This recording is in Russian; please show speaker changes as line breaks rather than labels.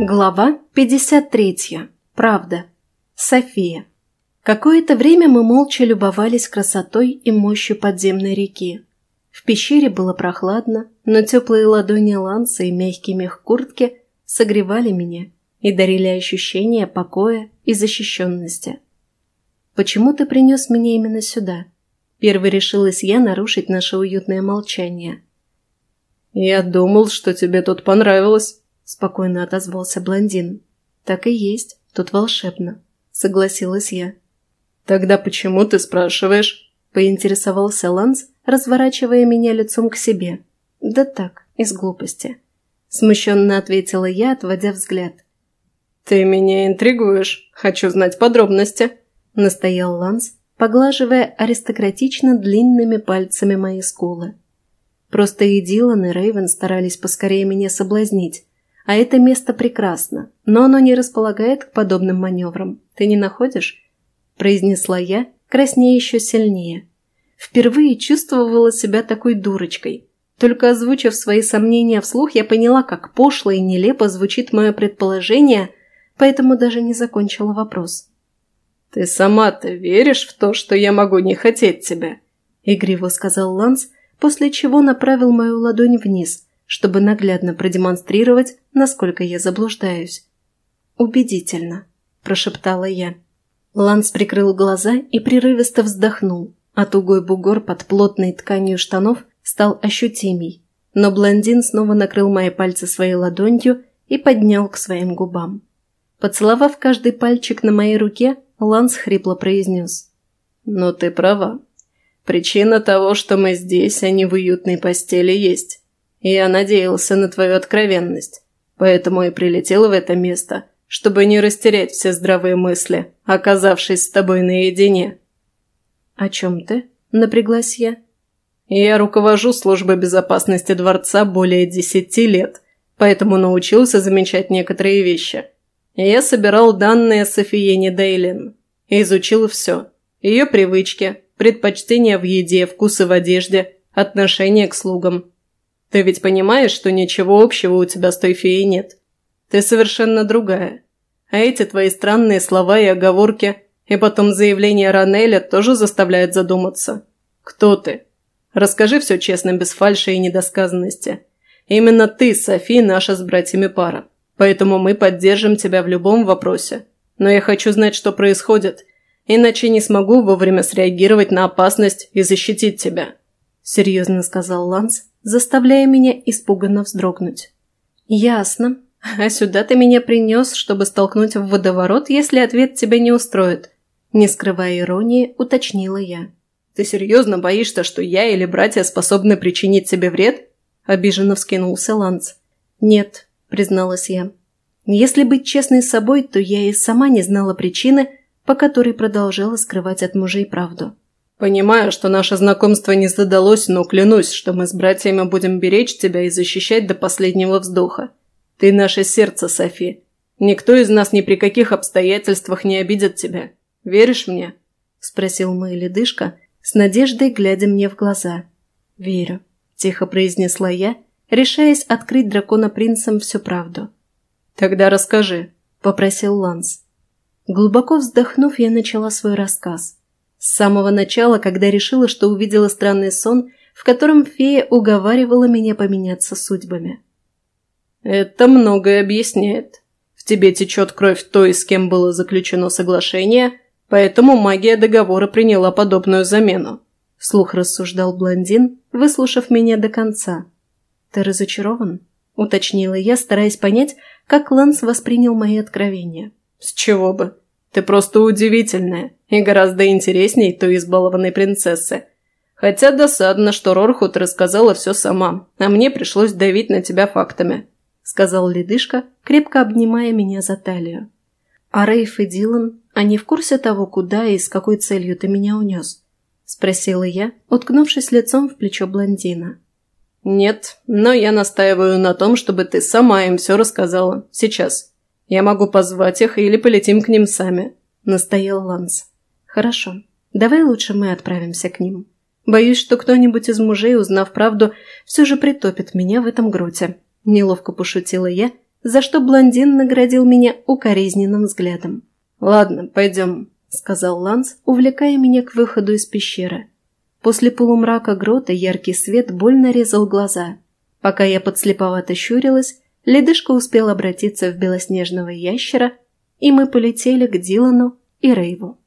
Глава 53. Правда. София. Какое-то время мы молча любовались красотой и мощью подземной реки. В пещере было прохладно, но теплые ладони Ланса и мягкий мех куртки согревали меня и дарили ощущение покоя и защищенности. «Почему ты принес меня именно сюда?» Первой решилась я нарушить наше уютное молчание.
«Я думал, что тебе тут понравилось», –
спокойно отозвался блондин. «Так и есть, тут волшебно», – согласилась я.
«Тогда почему ты спрашиваешь?» – поинтересовался Ланс, разворачивая меня лицом к себе.
«Да так, из глупости», – смущенно ответила я, отводя взгляд.
«Ты меня интригуешь. Хочу знать подробности», – настоял Ланс, поглаживая аристократично длинными пальцами мои скулы.
Просто и Дилан, и Рейвен старались поскорее меня соблазнить, а это место прекрасно, но оно не располагает к подобным маневрам. Ты не находишь? произнесла я, краснея еще сильнее. Впервые чувствовала себя такой дурочкой. Только озвучив свои сомнения вслух, я поняла, как пошло и нелепо звучит мое предположение, поэтому даже не закончила вопрос.
«Ты сама-то веришь в то, что я могу не хотеть тебя?» – игриво сказал Ланс, после чего направил мою ладонь вниз, чтобы наглядно продемонстрировать, насколько я заблуждаюсь.
«Убедительно», – прошептала я. Ланс прикрыл глаза и прерывисто вздохнул, а тугой бугор под плотной тканью штанов стал ощутимей. Но блондин снова накрыл мои пальцы своей ладонью и поднял к своим губам. Поцеловав каждый пальчик на моей руке, Ланс хрипло произнес.
«Но ты права. Причина того, что мы здесь, а не в уютной постели, есть. Я надеялся на твою откровенность, поэтому и прилетел в это место, чтобы не растерять все здравые мысли, оказавшись с тобой наедине».
«О чем ты?» – напряглась я.
«Я руковожу службой безопасности дворца более десяти лет, поэтому научился замечать некоторые вещи. Я собирал данные Софиене Дейлин. Изучил все. Ее привычки, предпочтения в еде, вкусы в одежде, отношение к слугам. Ты ведь понимаешь, что ничего общего у тебя с той феей нет?» Ты совершенно другая. А эти твои странные слова и оговорки, и потом заявление Ранеля тоже заставляют задуматься. Кто ты? Расскажи все честно, без фальши и недосказанности. Именно ты, Софи, наша с братьями пара. Поэтому мы поддержим тебя в любом вопросе. Но я хочу знать, что происходит, иначе не смогу вовремя среагировать на опасность и защитить тебя», – серьезно сказал Ланс, заставляя меня испуганно вздрогнуть.
«Ясно», а сюда ты меня принес, чтобы столкнуть в водоворот, если ответ тебя не устроит. Не скрывая иронии, уточнила я.
Ты серьезно боишься, что я или братья способны причинить тебе вред? Обиженно вскинулся Ланс.
Нет, призналась я. Если быть честной с собой, то я и сама не знала причины, по которой продолжала скрывать от мужей правду.
«Понимаю, что наше знакомство не задалось, но клянусь, что мы с братьями будем беречь тебя и защищать до последнего вздоха. Ты наше сердце, Софи. Никто из нас ни при каких обстоятельствах не обидит тебя. Веришь мне?» – спросил мой ледышка, с надеждой глядя мне в глаза.
«Верю», – тихо произнесла я, решаясь открыть дракона принцам всю правду.
«Тогда расскажи», –
попросил Ланс. Глубоко вздохнув, я начала свой рассказ. С самого начала, когда решила, что увидела странный сон, в котором фея уговаривала меня поменяться судьбами.
«Это многое объясняет. В тебе течет кровь той, с кем было заключено соглашение, поэтому магия договора приняла подобную замену», – вслух рассуждал блондин, выслушав меня до конца.
«Ты разочарован?» – уточнила я, стараясь понять, как Ланс воспринял мои откровения.
«С чего бы? Ты просто удивительная и гораздо интересней той избалованной принцессы. Хотя досадно, что Рорхут рассказала все сама, а мне пришлось давить на тебя фактами сказал ледышка, крепко обнимая меня за талию.
«А Рейф и Дилан, они в курсе того, куда и с какой целью ты меня унес?» – спросила я, уткнувшись лицом в плечо блондина.
«Нет, но я настаиваю на том, чтобы ты сама им все рассказала. Сейчас. Я могу позвать их или полетим к ним сами», – настоял Ланс.
Хорошо. Давай лучше мы отправимся к ним. Боюсь, что кто-нибудь из мужей, узнав правду, все же притопит меня в этом гроте. Неловко пошутила я, за что блондин наградил меня укоризненным взглядом.
«Ладно, пойдем», – сказал Ланс, увлекая меня к выходу из пещеры.
После полумрака грота яркий свет больно резал глаза. Пока я подслеповато щурилась, ледышка успел обратиться в белоснежного ящера, и мы полетели к Дилану и Рейву.